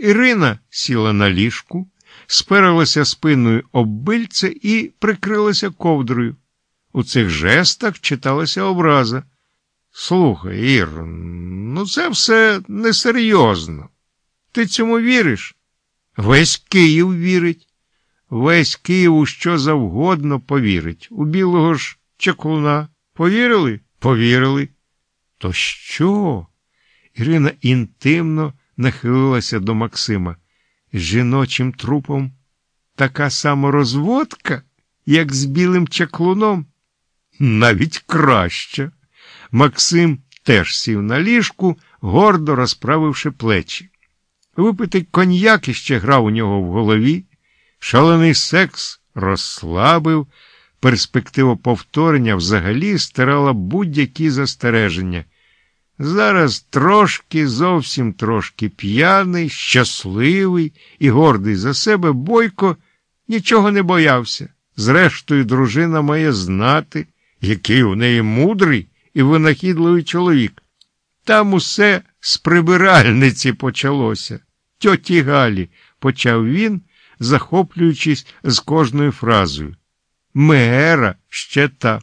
Ірина сіла на ліжку, спиралася спиною об бильце і прикрилася ковдрою. У цих жестах читалася образа. Слухай, Ір, ну це все несерйозно. Ти цьому віриш? Весь Київ вірить. Весь Київ у що завгодно повірить. У білого ж чаклуна. Повірили? Повірили. То що? Ірина інтимно нахилилася до Максима. З жіночим трупом така саморозводка, як з білим чаклуном. Навіть краще. Максим теж сів на ліжку, гордо розправивши плечі. Випитий коньяк іще грав у нього в голові, шалений секс розслабив, перспектива повторення взагалі стирала будь-які застереження. Зараз трошки, зовсім трошки п'яний, щасливий і гордий за себе бойко нічого не боявся. Зрештою, дружина має знати, який у неї мудрий і винахідливий чоловік. Там усе з прибиральниці почалося. Тьоті Галі, почав він, захоплюючись з кожною фразою. Мера ще та.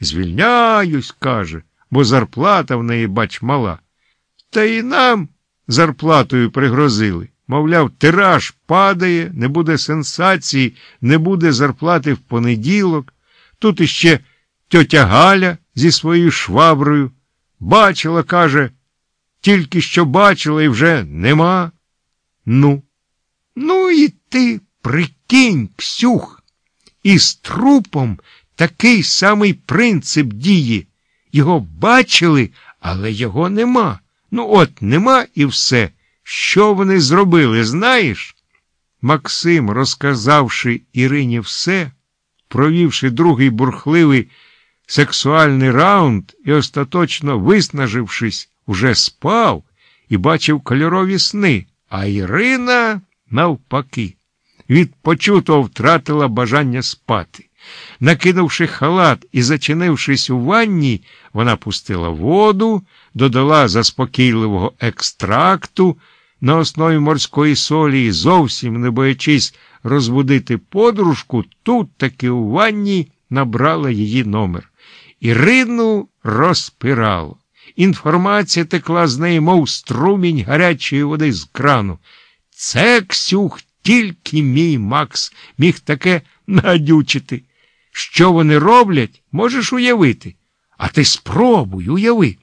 Звільняюсь, каже, бо зарплата в неї, бач, мала. Та і нам зарплатою пригрозили. Мовляв, тираж падає, не буде сенсації, не буде зарплати в понеділок. Тут іще тьотя Галя зі своєю шваброю. Бачила, каже, тільки що бачила і вже нема. Ну, ну і ти прикинь, Ксюх, із трупом такий самий принцип діє. Його бачили, але його нема. Ну, от нема і все. Що вони зробили, знаєш? Максим, розказавши Ірині все, провівши другий бурхливий сексуальний раунд і остаточно виснажившись, уже спав і бачив кольорові сни, а Ірина, навпаки, від почутого втратила бажання спати. Накинувши халат і зачинившись у ванні, вона пустила воду, додала заспокійливого екстракту на основі морської солі і зовсім не боячись розбудити подружку, тут таки у ванні набрала її номер. Ірину розпирало. Інформація текла з неї, мов струмінь гарячої води з крану. Це, Ксюх, тільки мій Макс міг таке надючити. Що вони роблять, можеш уявити. А ти спробуй, уяви.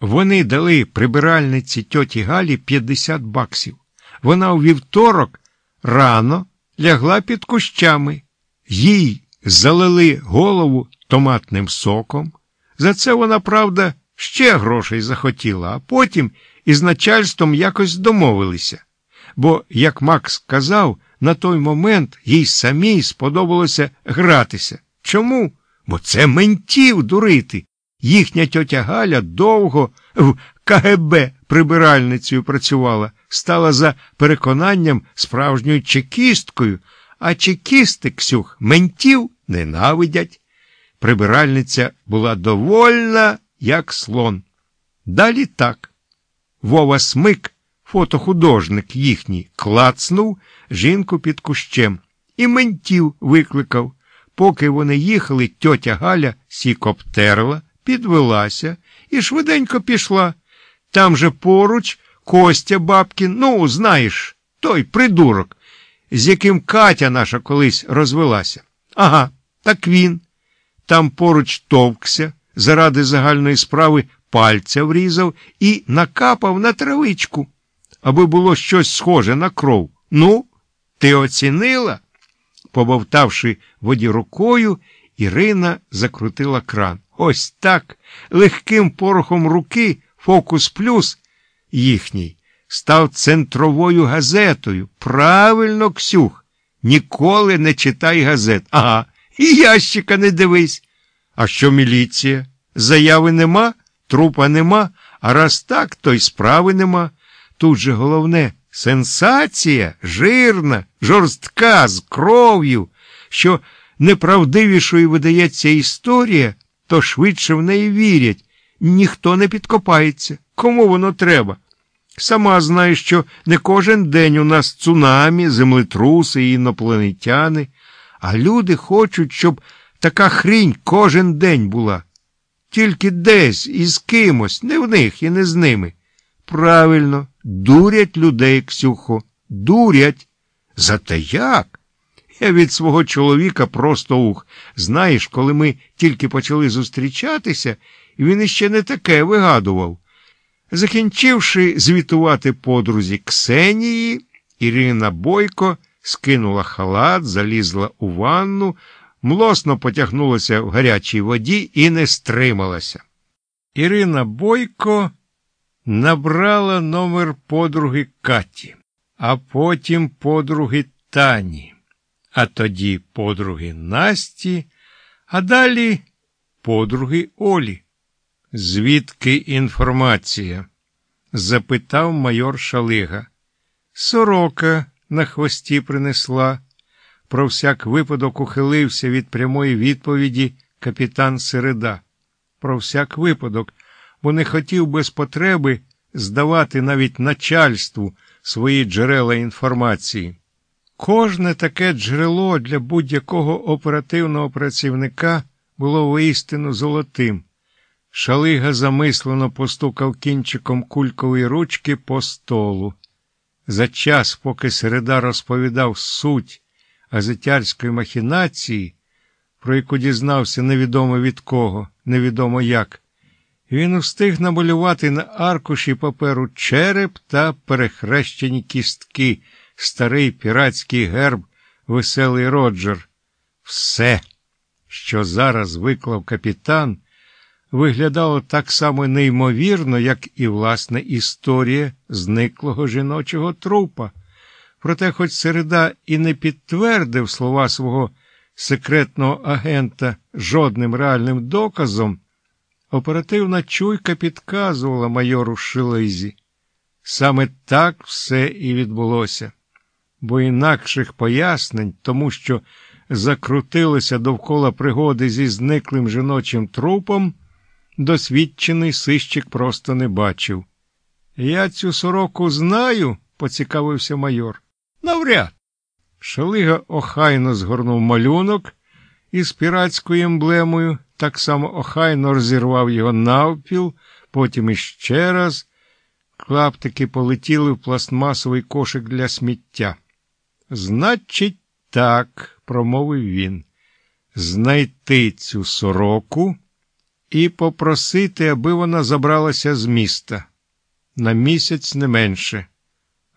Вони дали прибиральниці тьоті Галі 50 баксів. Вона у вівторок рано лягла під кущами. Їй залили голову томатним соком. За це вона, правда, ще грошей захотіла, а потім із начальством якось домовилися. Бо, як Макс казав, на той момент їй самій сподобалося гратися. Чому? Бо це ментів дурити. Їхня тьотя Галя довго в КГБ прибиральницею працювала, стала за переконанням справжньою чекісткою, а чекісти, Ксюх, ментів ненавидять. Прибиральниця була довольна, як слон. Далі так. Вова Смик, фотохудожник їхній, клацнув жінку під кущем і ментів викликав. Поки вони їхали, тьотя Галя сікоптерла, підвелася і швиденько пішла. Там же поруч Костя Бабкін, ну, знаєш, той придурок, з яким Катя наша колись розвелася. Ага, так він. Там поруч товкся, заради загальної справи пальця врізав і накапав на травичку, аби було щось схоже на кров. Ну, ти оцінила? Побовтавши воді рукою, Ірина закрутила кран. Ось так, легким порохом руки, фокус плюс їхній, став центровою газетою. Правильно, Ксюх, ніколи не читай газет. Ага, і ящика не дивись. А що міліція? Заяви нема, трупа нема, а раз так, то й справи нема. Тут же головне сенсація жирна, жорстка, з кров'ю, що неправдивішою видається історія, то швидше в неї вірять. Ніхто не підкопається. Кому воно треба? Сама знаєш, що не кожен день у нас цунамі, землетруси і інопланетяни, а люди хочуть, щоб така хрінь кожен день була. Тільки десь і з кимось, не в них і не з ними. Правильно, дурять людей, Ксюхо, дурять. Зате як? Я від свого чоловіка просто ух. Знаєш, коли ми тільки почали зустрічатися, він іще не таке вигадував. Закінчивши звітувати подрузі Ксенії, Ірина Бойко скинула халат, залізла у ванну, млосно потягнулася в гарячій воді і не стрималася. Ірина Бойко набрала номер подруги Каті, а потім подруги Тані, а тоді подруги Насті, а далі подруги Олі. Звідки інформація? запитав майор Шалига. Сорока на хвості принесла. Про всяк випадок ухилився від прямої відповіді капітан Середа. Про всяк випадок, бо не хотів без потреби здавати навіть начальству свої джерела інформації. Кожне таке джерело для будь-якого оперативного працівника було воістину золотим. Шалига замислено постукав кінчиком кулькової ручки по столу. За час, поки середа розповідав суть азитярської махінації, про яку дізнався невідомо від кого, невідомо як, він устиг намалювати на аркуші паперу череп та перехрещені кістки, старий піратський герб, веселий Роджер. Все, що зараз виклав капітан виглядало так само неймовірно, як і власна історія зниклого жіночого трупа. Проте, хоч середа і не підтвердив слова свого секретного агента жодним реальним доказом, оперативна чуйка підказувала майору Шилизі. Саме так все і відбулося, бо інакших пояснень, тому що закрутилося довкола пригоди зі зниклим жіночим трупом досвідчений сищик просто не бачив. Я цю сороку знаю, поцікавився майор. Навряд. Шалига охайно згорнув малюнок із піратською емблемою, так само охайно розірвав його навпіл, потім іще раз. Клаптики полетіли в пластмасовий кошик для сміття. Значить, так, промовив він, знайти цю сороку і попросити, аби вона забралася з міста на місяць не менше,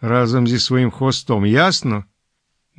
разом зі своїм хвостом, ясно?